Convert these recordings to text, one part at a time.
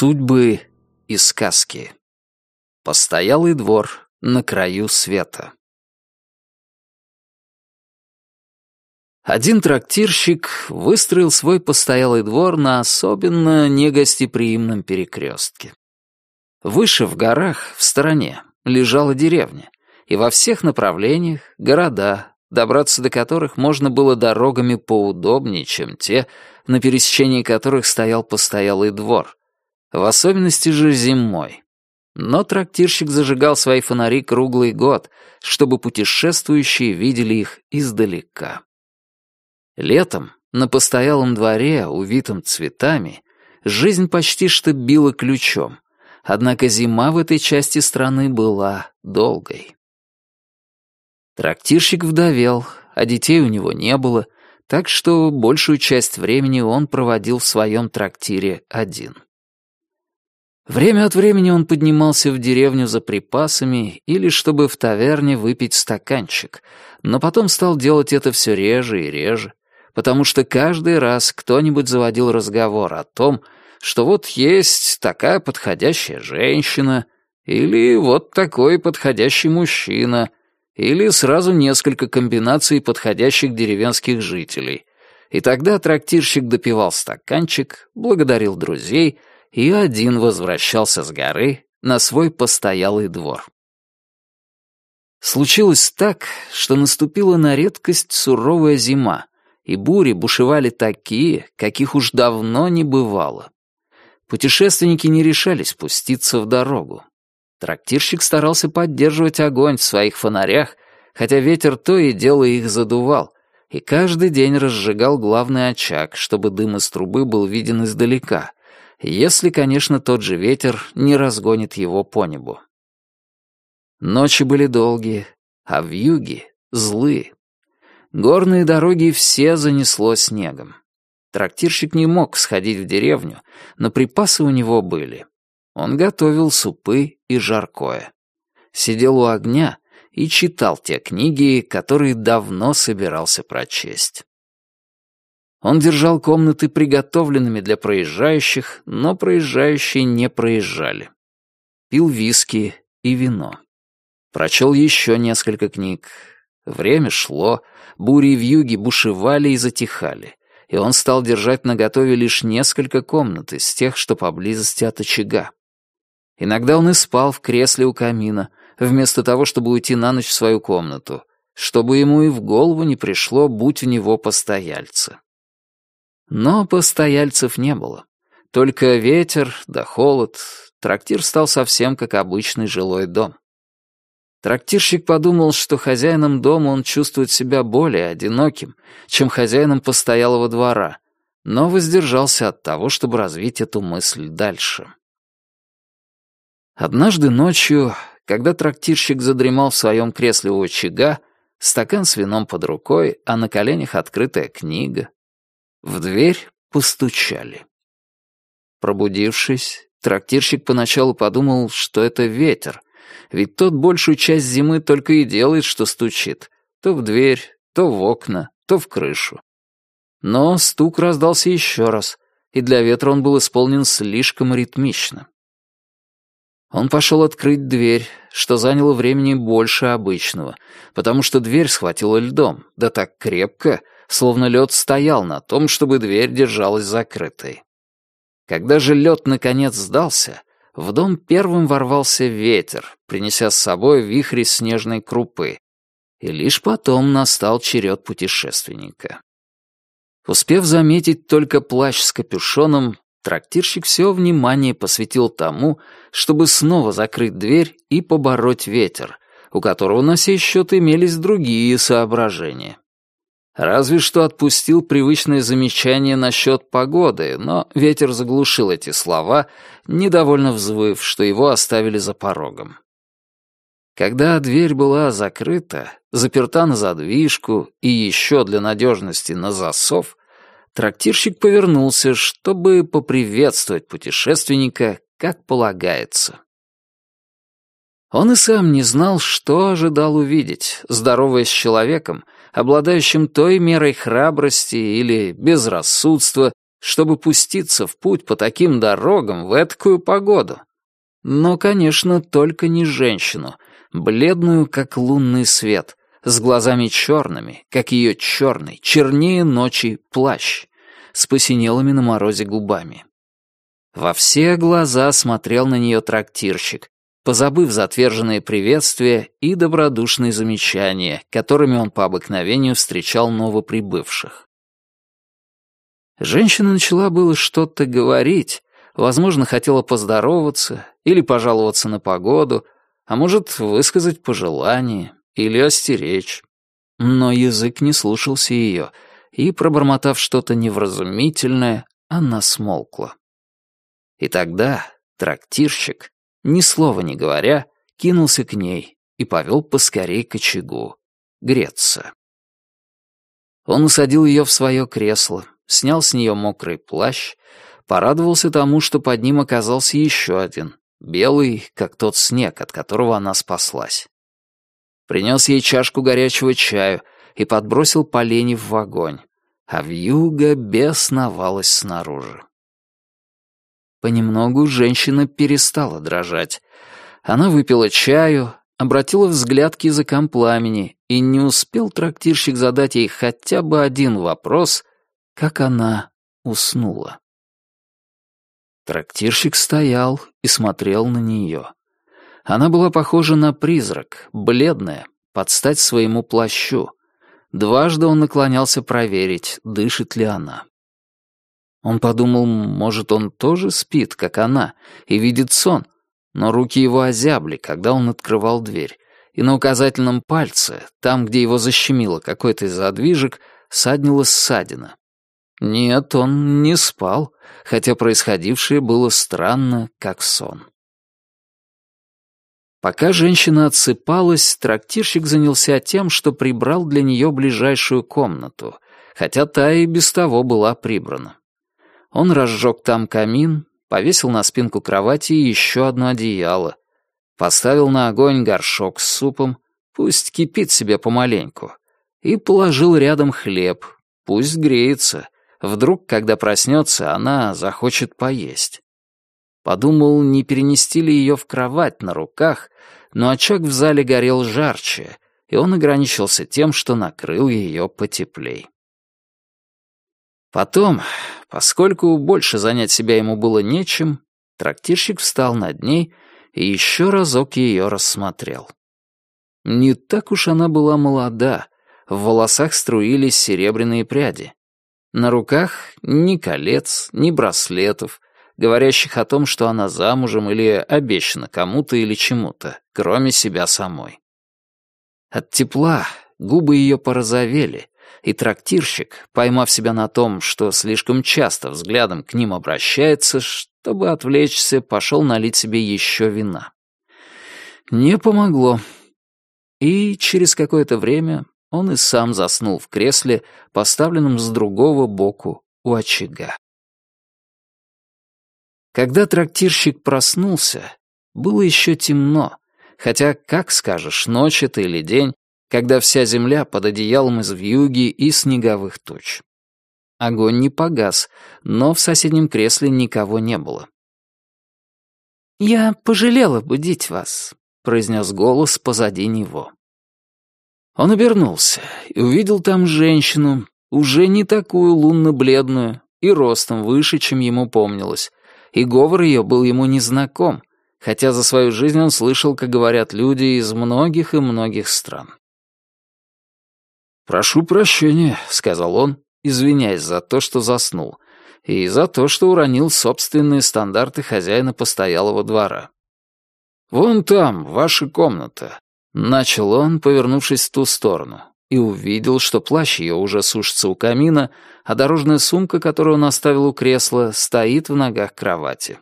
Судьбы и сказки. Постоялый двор на краю света. Один трактирщик выстроил свой постоялый двор на особенно негостеприимном перекрестке. Выше в горах, в стороне, лежала деревня, и во всех направлениях — города, добраться до которых можно было дорогами поудобнее, чем те, на пересечении которых стоял постоялый двор, в особенности же зимой. Но трактирщик зажигал свои фонари круглый год, чтобы путешествующие видели их издалека. Летом на постоялом дворе, увитом цветами, жизнь почти что била ключом, однако зима в этой части страны была долгой. Трактирщик вдовел, а детей у него не было, так что большую часть времени он проводил в своем трактире один. Время от времени он поднимался в деревню за припасами или чтобы в таверне выпить стаканчик, но потом стал делать это все реже и реже, потому что каждый раз кто-нибудь заводил разговор о том, что вот есть такая подходящая женщина, или вот такой подходящий мужчина, или сразу несколько комбинаций подходящих деревенских жителей. И тогда трактирщик допивал стаканчик, благодарил друзей — и один возвращался с горы на свой постоялый двор. Случилось так, что наступила на редкость суровая зима, и бури бушевали такие, каких уж давно не бывало. Путешественники не решались спуститься в дорогу. Трактирщик старался поддерживать огонь в своих фонарях, хотя ветер то и дело их задувал, и каждый день разжигал главный очаг, чтобы дым из трубы был виден издалека, если, конечно, тот же ветер не разгонит его по небу. Ночи были долгие, а в юге — злые. Горные дороги все занесло снегом. Трактирщик не мог сходить в деревню, но припасы у него были. Он готовил супы и жаркое. Сидел у огня и читал те книги, которые давно собирался прочесть. Он держал комнаты приготовленными для проезжающих, но проезжающие не проезжали. Пил виски и вино. Прочел еще несколько книг. Время шло, бури в юге бушевали и затихали, и он стал держать наготове лишь несколько комнат из тех, что поблизости от очага. Иногда он и спал в кресле у камина, вместо того, чтобы уйти на ночь в свою комнату, чтобы ему и в голову не пришло, будь у него постояльцы. Но постояльцев не было. Только ветер да холод. Трактир стал совсем как обычный жилой дом. Трактирщик подумал, что хозяином дома он чувствует себя более одиноким, чем хозяином постоялого двора, но воздержался от того, чтобы развить эту мысль дальше. Однажды ночью, когда трактирщик задремал в своем кресле у очага, стакан с вином под рукой, а на коленях открытая книга, в дверь постучали. Пробудившись, трактирщик поначалу подумал, что это ветер, ведь тот большую часть зимы только и делает, что стучит. То в дверь, то в окна, то в крышу. Но стук раздался еще раз, и для ветра он был исполнен слишком ритмично. Он пошел открыть дверь, что заняло времени больше обычного, потому что дверь схватила льдом, да так крепко, словно лед стоял на том, чтобы дверь держалась закрытой. Когда же лед наконец сдался, в дом первым ворвался ветер, принеся с собой вихри снежной крупы, и лишь потом настал черед путешественника. Успев заметить только плащ с капюшоном, трактирщик все внимание посвятил тому, чтобы снова закрыть дверь и побороть ветер, у которого на сей счет имелись другие соображения. Разве что отпустил привычное замечание насчет погоды, но ветер заглушил эти слова, недовольно взвыв, что его оставили за порогом. Когда дверь была закрыта, заперта на задвижку и еще для надежности на засов, Трактирщик повернулся, чтобы поприветствовать путешественника, как полагается. Он и сам не знал, что ожидал увидеть, здороваясь с человеком, обладающим той мерой храбрости или безрассудства, чтобы пуститься в путь по таким дорогам в эткую погоду. Но, конечно, только не женщину, бледную, как лунный свет, с глазами черными, как ее черный, чернее ночи плащ, с посинелыми на морозе губами. Во все глаза смотрел на нее трактирщик, позабыв затверженные приветствия и добродушные замечания, которыми он по обыкновению встречал новоприбывших. Женщина начала было что-то говорить, возможно, хотела поздороваться или пожаловаться на погоду, а может, высказать пожелание или остеречь. Но язык не слушался ее, и, пробормотав что-то невразумительное, она смолкла. И тогда трактирщик, ни слова не говоря, кинулся к ней и повел поскорей к очагу, греться. Он усадил ее в свое кресло, снял с нее мокрый плащ, порадовался тому, что под ним оказался еще один, белый, как тот снег, от которого она спаслась. Принес ей чашку горячего чаю и подбросил поленьев в огонь, а вьюга бесновалась снаружи. Понемногу женщина перестала дрожать. Она выпила чаю, обратила взгляд к языкам пламени, и не успел трактирщик задать ей хотя бы один вопрос, как она уснула. Трактирщик стоял и смотрел на нее. Она была похожа на призрак, бледная, под стать своему плащу. Дважды он наклонялся проверить, дышит ли она. Он подумал, может, он тоже спит, как она, и видит сон, но руки его озябли, когда он открывал дверь, и на указательном пальце, там, где его защемило какой-то из задвижек, саднила ссадина. Нет, он не спал, хотя происходившее было странно, как сон. Пока женщина отсыпалась, трактирщик занялся тем, что прибрал для нее ближайшую комнату, хотя та и без того была прибрана. Он разжег там камин, повесил на спинку кровати еще одно одеяло, поставил на огонь горшок с супом, пусть кипит себе помаленьку, и положил рядом хлеб, пусть греется, вдруг, когда проснется, она захочет поесть. Подумал, не перенести ли ее в кровать на руках, но очаг в зале горел жарче, и он ограничился тем, что накрыл ее потеплей. Потом, поскольку больше занять себя ему было нечем, трактирщик встал над ней и еще разок ее рассмотрел. Не так уж она была молода, в волосах струились серебряные пряди. На руках ни колец, ни браслетов, говорящих о том, что она замужем или обещана кому-то или чему-то, кроме себя самой. От тепла губы ее порозовели, и трактирщик, поймав себя на том, что слишком часто взглядом к ним обращается, чтобы отвлечься, пошел налить себе еще вина. Не помогло. И через какое-то время он и сам заснул в кресле, поставленном с другого боку у очага. Когда трактирщик проснулся, было еще темно, хотя, как скажешь, ночь это или день, когда вся земля под одеялом из вьюги и снеговых туч. Огонь не погас, но в соседнем кресле никого не было. «Я пожалела будить вас», — произнес голос позади него. Он обернулся и увидел там женщину, уже не такую лунно-бледную и ростом выше, чем ему помнилось, и говор ее был ему незнаком, хотя за свою жизнь он слышал, как говорят люди из многих и многих стран. «Прошу прощения», — сказал он, извиняясь за то, что заснул, и за то, что уронил собственные стандарты хозяина постоялого двора. «Вон там, ваша комната», — начал он, повернувшись в ту сторону, и увидел, что плащ ее уже сушится у камина, а дорожная сумка, которую он оставил у кресла, стоит в ногах кровати.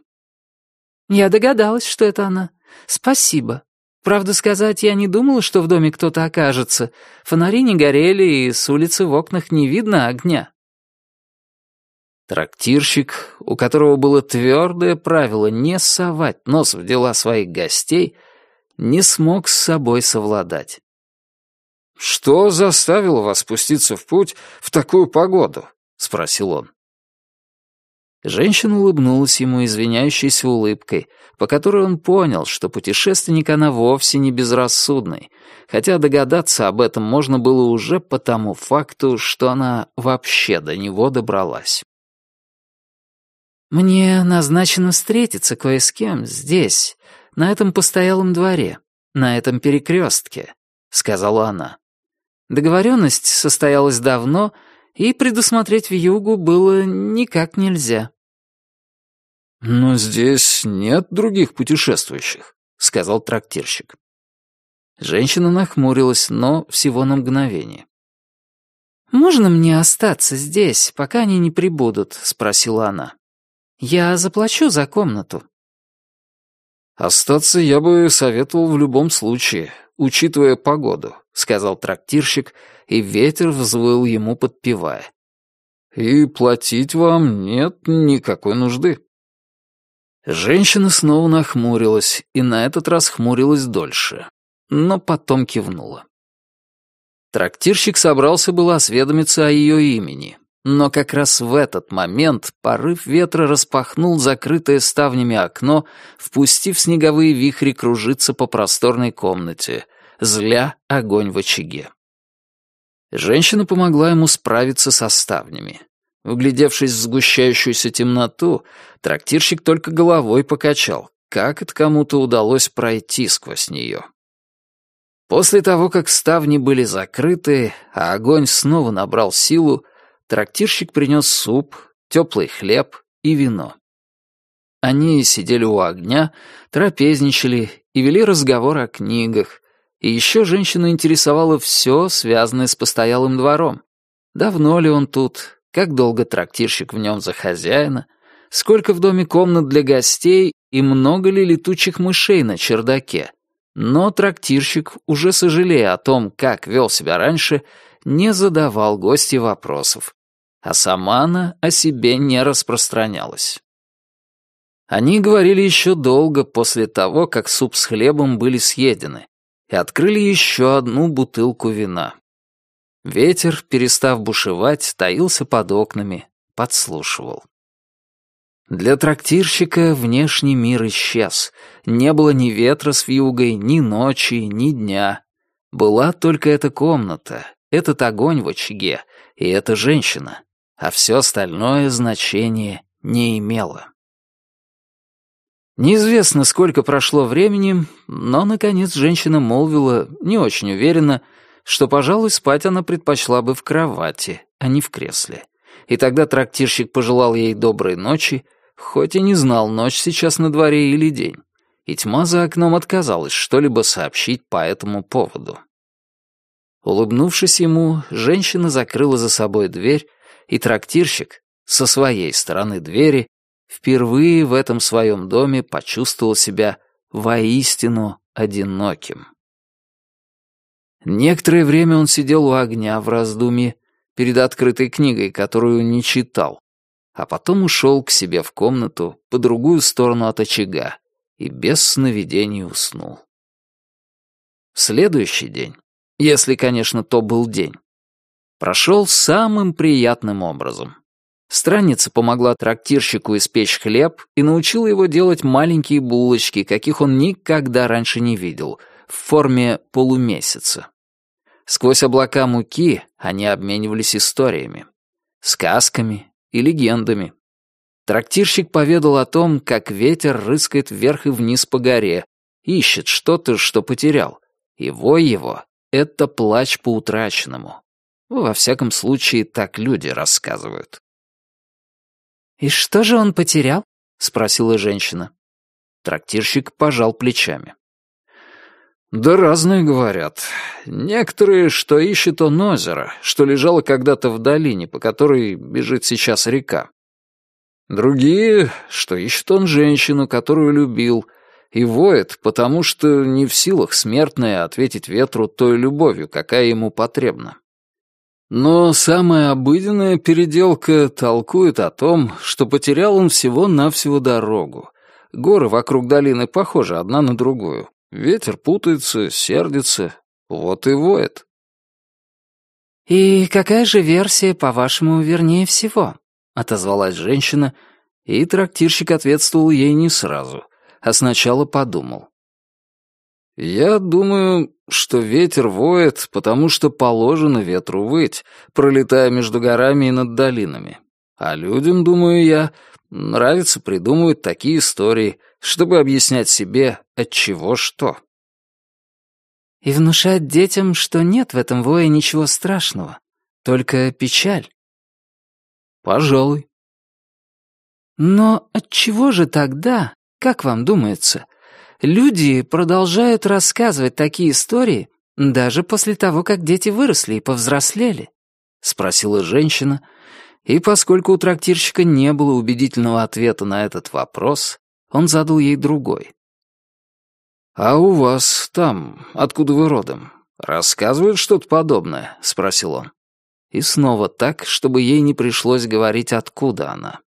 «Я догадалась, что это она. Спасибо», Правда сказать, я не думала, что в доме кто-то окажется. Фонари не горели, и с улицы в окнах не видно огня. Трактирщик, у которого было твердое правило не совать нос в дела своих гостей, не смог с собой совладать. «Что заставило вас спуститься в путь в такую погоду?» — спросил он. Женщина улыбнулась ему извиняющейся улыбкой, по которой он понял, что путешественник она вовсе не безрассудный, хотя догадаться об этом можно было уже по тому факту, что она вообще до него добралась. «Мне назначено встретиться кое с кем здесь, на этом постоялом дворе, на этом перекрестке», — сказала она. Договоренность состоялась давно, и предусмотреть вьюгу было никак нельзя. «Но здесь нет других путешествующих», — сказал трактирщик. Женщина нахмурилась, но всего на мгновение. «Можно мне остаться здесь, пока они не прибудут?» — спросила она. «Я заплачу за комнату». «Остаться я бы советовал в любом случае, учитывая погоду», — сказал трактирщик, и ветер взвыл ему, подпевая. «И платить вам нет никакой нужды». Женщина снова нахмурилась, и на этот раз хмурилась дольше, но потом кивнула. Трактирщик собрался было осведомиться о ее имени, но как раз в этот момент порыв ветра распахнул закрытое ставнями окно, впустив снеговые вихри кружиться по просторной комнате, зля огонь в очаге. Женщина помогла ему справиться со ставнями. Вглядевшись в сгущающуюся темноту, трактирщик только головой покачал, как это кому-то удалось пройти сквозь нее. После того, как ставни были закрыты, а огонь снова набрал силу, трактирщик принес суп, теплый хлеб и вино. Они сидели у огня, трапезничали и вели разговор о книгах, и еще женщину интересовало все, связанное с постоялым двором. Давно ли он тут, как долго трактирщик в нем за хозяина, сколько в доме комнат для гостей и много ли летучих мышей на чердаке. Но трактирщик, уже сожалея о том, как вел себя раньше, не задавал гости вопросов, а сама она о себе не распространялась. Они говорили еще долго после того, как суп с хлебом были съедены, и открыли еще одну бутылку вина. Ветер, перестав бушевать, таился под окнами, подслушивал. Для трактирщика внешний мир исчез. Не было ни ветра с вьюгой, ни ночи, ни дня. Была только эта комната, этот огонь в очаге и эта женщина, а все остальное значение не имело. Неизвестно, сколько прошло времени, но, наконец, женщина молвила, не очень уверенно, что, пожалуй, спать она предпочла бы в кровати, а не в кресле. И тогда трактирщик пожелал ей доброй ночи, хоть и не знал, ночь сейчас на дворе или день. И тьма за окном отказалась что-либо сообщить по этому поводу. Улыбнувшись ему, женщина закрыла за собой дверь, и трактирщик, со своей стороны двери, впервые в этом своем доме почувствовал себя воистину одиноким. Некоторое время он сидел у огня в раздумье перед открытой книгой, которую не читал, а потом ушел к себе в комнату по другую сторону от очага и без сновидений уснул. Следующий день, если, конечно, то был день, прошел самым приятным образом. Странница помогла трактирщику испечь хлеб и научила его делать маленькие булочки, каких он никогда раньше не видел, в форме полумесяца. Сквозь облака муки они обменивались историями, сказками и легендами. Трактирщик поведал о том, как ветер рыскает вверх и вниз по горе, ищет что-то, что потерял. И вой его — это плач по утраченному. Во всяком случае, так люди рассказывают. «И что же он потерял?» — спросила женщина. Трактирщик пожал плечами. «Да разные говорят. Некоторые, что ищет он озеро, что лежало когда-то в долине, по которой бежит сейчас река. Другие, что ищет он женщину, которую любил, и воет, потому что не в силах смертная ответить ветру той любовью, какая ему потребна. Но самая обыденная переделка толкует о том, что потерял он всего-навсего дорогу. Горы вокруг долины похожи одна на другую. Ветер путается, сердится, вот и воет. «И какая же версия, по-вашему, вернее всего?» — отозвалась женщина, и трактирщик ответствовал ей не сразу, а сначала подумал. «Я думаю, что ветер воет, потому что положено ветру выть, пролетая между горами и над долинами. А людям, думаю я, нравится придумывать такие истории, чтобы объяснять себе, от чего что. И внушать детям, что нет в этом вое ничего страшного, только печаль. Пожалуй. Но от чего же тогда, как вам думается, люди продолжают рассказывать такие истории даже после того, как дети выросли и повзрослели? Спросила женщина, и поскольку у трактирщика не было убедительного ответа на этот вопрос, он задал ей другой. «А у вас там, откуда вы родом, рассказывают что-то подобное?» — спросил он. И снова так, чтобы ей не пришлось говорить, откуда она.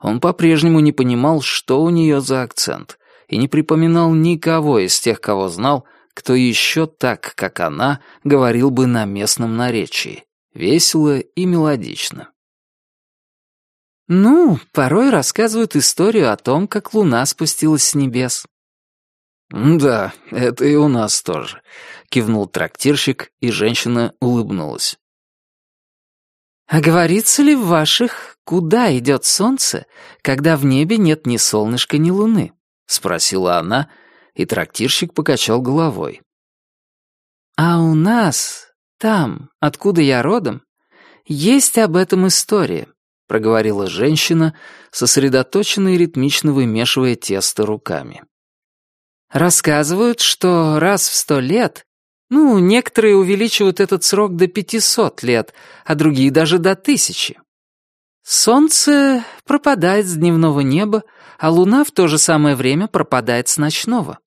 Он по-прежнему не понимал, что у нее за акцент, и не припоминал никого из тех, кого знал, кто еще так, как она, говорил бы на местном наречии, весело и мелодично. «Ну, порой рассказывают историю о том, как луна спустилась с небес». «Да, это и у нас тоже», — кивнул трактирщик, и женщина улыбнулась. «А говорится ли в ваших, куда идет солнце, когда в небе нет ни солнышка, ни луны?» — спросила она, и трактирщик покачал головой. «А у нас, там, откуда я родом, есть об этом история. — проговорила женщина, сосредоточенно и ритмично вымешивая тесто руками. «Рассказывают, что раз в сто лет, ну, некоторые увеличивают этот срок до пятисот лет, а другие даже до тысячи. Солнце пропадает с дневного неба, а луна в то же самое время пропадает с ночного.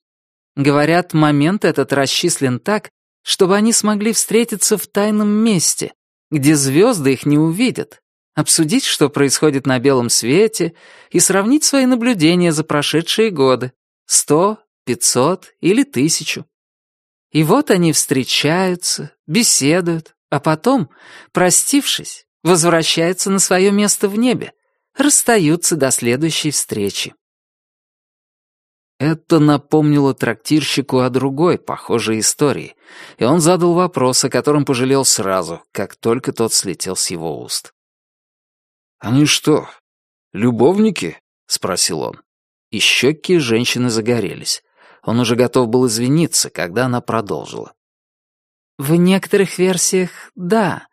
Говорят, момент этот расчислен так, чтобы они смогли встретиться в тайном месте, где звезды их не увидят, обсудить, что происходит на белом свете, и сравнить свои наблюдения за прошедшие годы — сто, пятьсот или тысячу. И вот они встречаются, беседуют, а потом, простившись, возвращаются на свое место в небе, расстаются до следующей встречи. Это напомнило трактирщику о другой, похожей истории, и он задал вопрос, о котором пожалел сразу, как только тот слетел с его уст. «Они что, любовники?» — спросил он. И щеки женщины загорелись. Он уже готов был извиниться, когда она продолжила. «В некоторых версиях — да.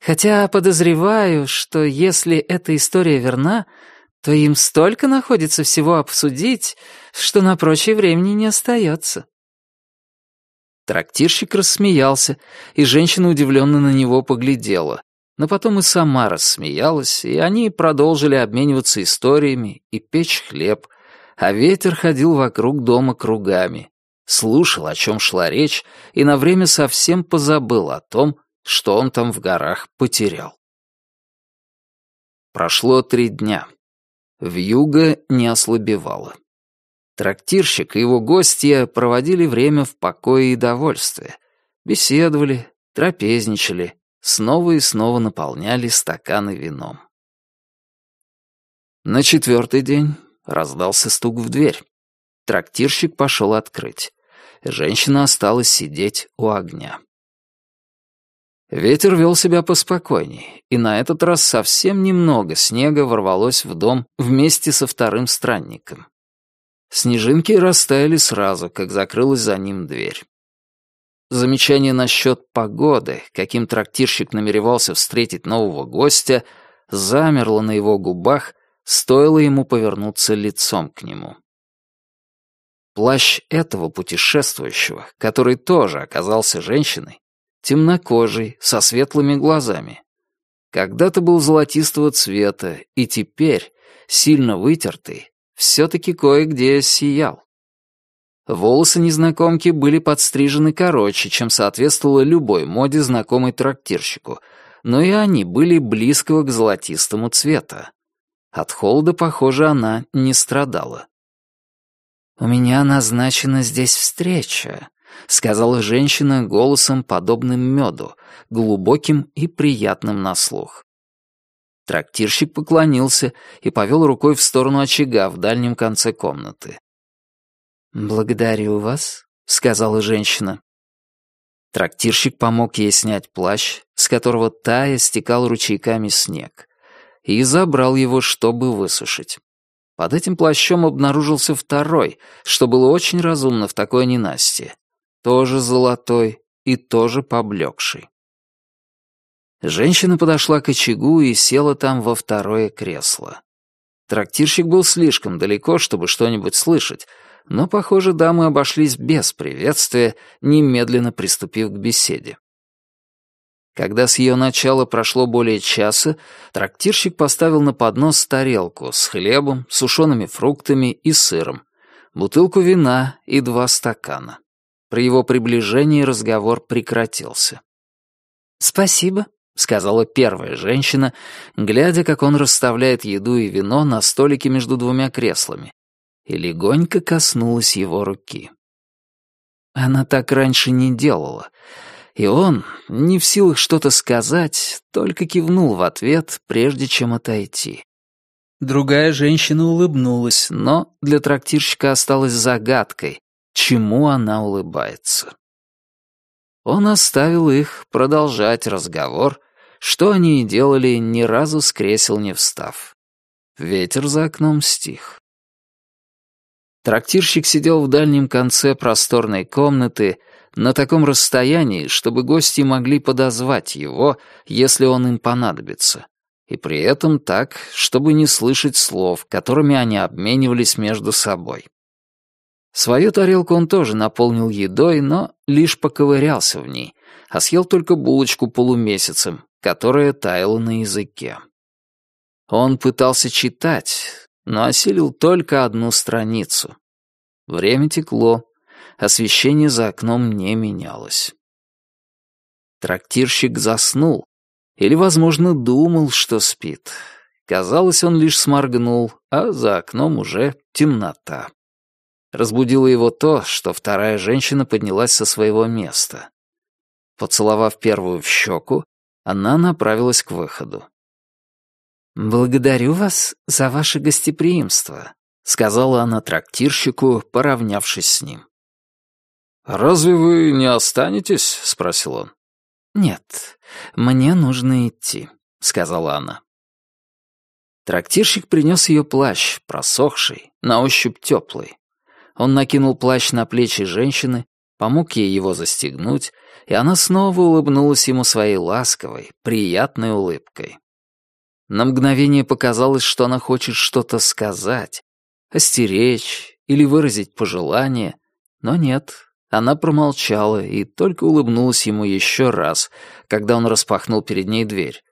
Хотя подозреваю, что если эта история верна, то им столько находится всего обсудить, что на прочее времени не остается». Трактирщик рассмеялся, и женщина удивленно на него поглядела, но потом и сама рассмеялась, и они продолжили обмениваться историями и печь хлеб, а ветер ходил вокруг дома кругами, слушал, о чем шла речь, и на время совсем позабыл о том, что он там в горах потерял. Прошло три дня. Вьюга не ослабевала. Трактирщик и его гостья проводили время в покое и довольстве, беседовали, трапезничали, снова и снова наполняли стаканы вином. На четвертый день раздался стук в дверь. Трактирщик пошел открыть. Женщина осталась сидеть у огня. Ветер вел себя поспокойней, и на этот раз совсем немного снега ворвалось в дом вместе со вторым странником. Снежинки растаяли сразу, как закрылась за ним дверь. Замечание насчет погоды, каким трактирщик намеревался встретить нового гостя, замерло на его губах, стоило ему повернуться лицом к нему. Плащ этого путешествующего, который тоже оказался женщиной, темнокожий, со светлыми глазами, когда-то был золотистого цвета и теперь, сильно вытертый, все-таки кое-где сиял. Волосы незнакомки были подстрижены короче, чем соответствовало любой моде знакомой трактирщику, но и они были близкого к золотистому цвета. От холода, похоже, она не страдала. «У меня назначена здесь встреча», — сказала женщина голосом, подобным меду, глубоким и приятным на слух. Трактирщик поклонился и повел рукой в сторону очага в дальнем конце комнаты. «Благодарю вас», — сказала женщина. Трактирщик помог ей снять плащ, с которого тая стекал ручейками снег, и забрал его, чтобы высушить. Под этим плащом обнаружился второй, что было очень разумно в такой ненастье. Тоже золотой и тоже поблекший. Женщина подошла к очагу и села там во второе кресло. Трактирщик был слишком далеко, чтобы что-нибудь слышать, но, похоже, дамы обошлись без приветствия, немедленно приступив к беседе. Когда с ее начала прошло более часа, трактирщик поставил на поднос тарелку с хлебом, сушеными фруктами и сыром, бутылку вина и два стакана. При его приближении разговор прекратился. «Спасибо», — сказала первая женщина, глядя, как он расставляет еду и вино на столике между двумя креслами, и легонько коснулась его руки. Она так раньше не делала, и он, не в силах что-то сказать, только кивнул в ответ, прежде чем отойти. Другая женщина улыбнулась, но для трактирщика осталась загадкой, чему она улыбается. Он оставил их продолжать разговор, что они и делали, ни разу с кресел не встав. Ветер за окном стих. Трактирщик сидел в дальнем конце просторной комнаты, на таком расстоянии, чтобы гости могли подозвать его, если он им понадобится, и при этом так, чтобы не слышать слов, которыми они обменивались между собой. Свою тарелку он тоже наполнил едой, но лишь поковырялся в ней, а съел только булочку полумесяцем, которая таяла на языке. Он пытался читать, но осилил только одну страницу. Время текло, освещение за окном не менялось. Трактирщик заснул, или, возможно, думал, что спит. Казалось, он лишь сморгнул, а за окном уже темнота. Разбудило его то, что вторая женщина поднялась со своего места. Поцеловав первую в щеку, она направилась к выходу. «Благодарю вас за ваше гостеприимство», — сказала она трактирщику, поравнявшись с ним. «Разве вы не останетесь?» — спросил он. «Нет, мне нужно идти», — сказала она. Трактирщик принес ее плащ, просохший, на ощупь теплый. Он накинул плащ на плечи женщины, помог ей его застегнуть, и она снова улыбнулась ему своей ласковой, приятной улыбкой. На мгновение показалось, что она хочет что-то сказать, остеречь или выразить пожелание, но нет, она промолчала и только улыбнулась ему еще раз, когда он распахнул перед ней дверь.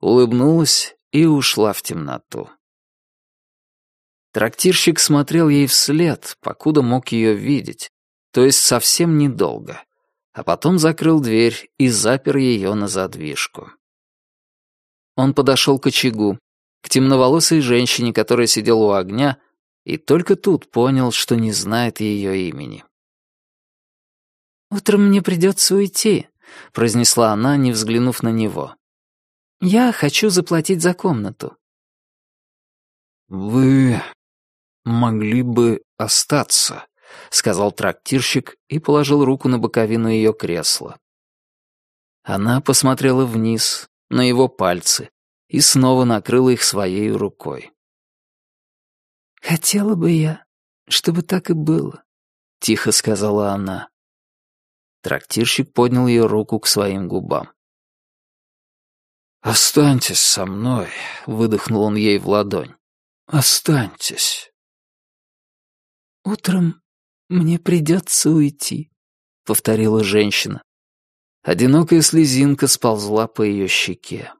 Улыбнулась и ушла в темноту. Трактирщик смотрел ей вслед, покуда мог ее видеть, то есть совсем недолго, а потом закрыл дверь и запер ее на задвижку. Он подошел к очагу, к темноволосой женщине, которая сидела у огня, и только тут понял, что не знает ее имени. «Утром мне придется уйти», — произнесла она, не взглянув на него. «Я хочу заплатить за комнату». «Вы могли бы остаться», — сказал трактирщик и положил руку на боковину ее кресла. Она посмотрела вниз, на его пальцы, и снова накрыла их своей рукой. «Хотела бы я, чтобы так и было», — тихо сказала она. Трактирщик поднял ее руку к своим губам. «Останьтесь со мной», — выдохнул он ей в ладонь. «Останьтесь». «Утром мне придется уйти», — повторила женщина. Одинокая слезинка сползла по ее щеке.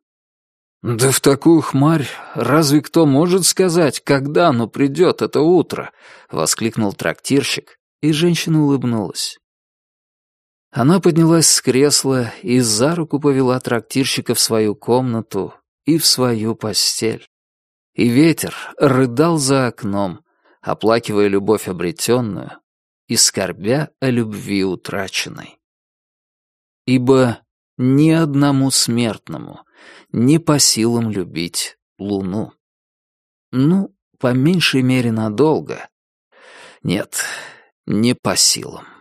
«Да в такую хмарь разве кто может сказать, когда оно придет, это утро?» — воскликнул трактирщик, и женщина улыбнулась. Она поднялась с кресла и за руку повела трактирщика в свою комнату и в свою постель. И ветер рыдал за окном, оплакивая любовь обретенную и скорбя о любви утраченной. Ибо ни одному смертному не по силам любить луну. Ну, по меньшей мере надолго. Нет, не по силам.